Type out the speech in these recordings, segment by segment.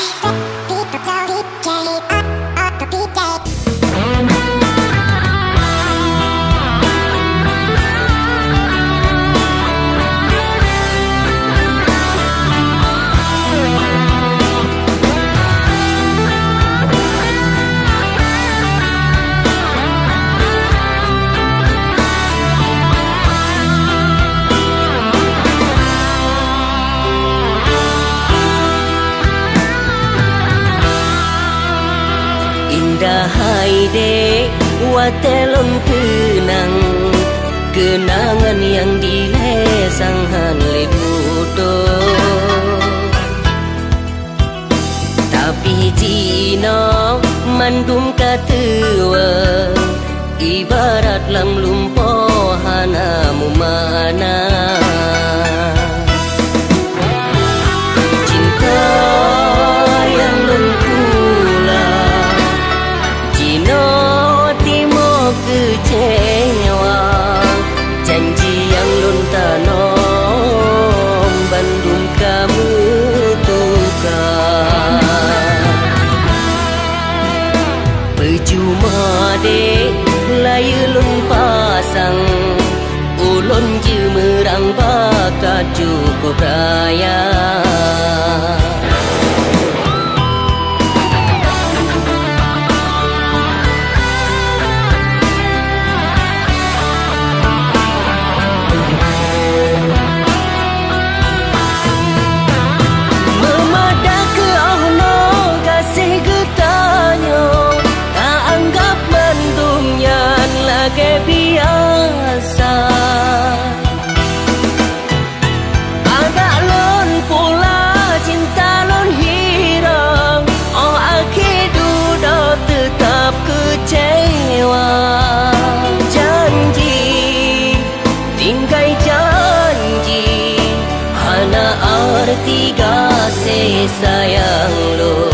fuck dek watelon kenang Kenangan yang dilesanghan lebudo Tapi jino mandum katua Ibarat lam Percuma dek layu lung pasang. Ulon je merang bakat cukup rayang sayang lo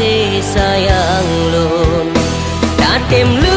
kasih sayang lun Tak tem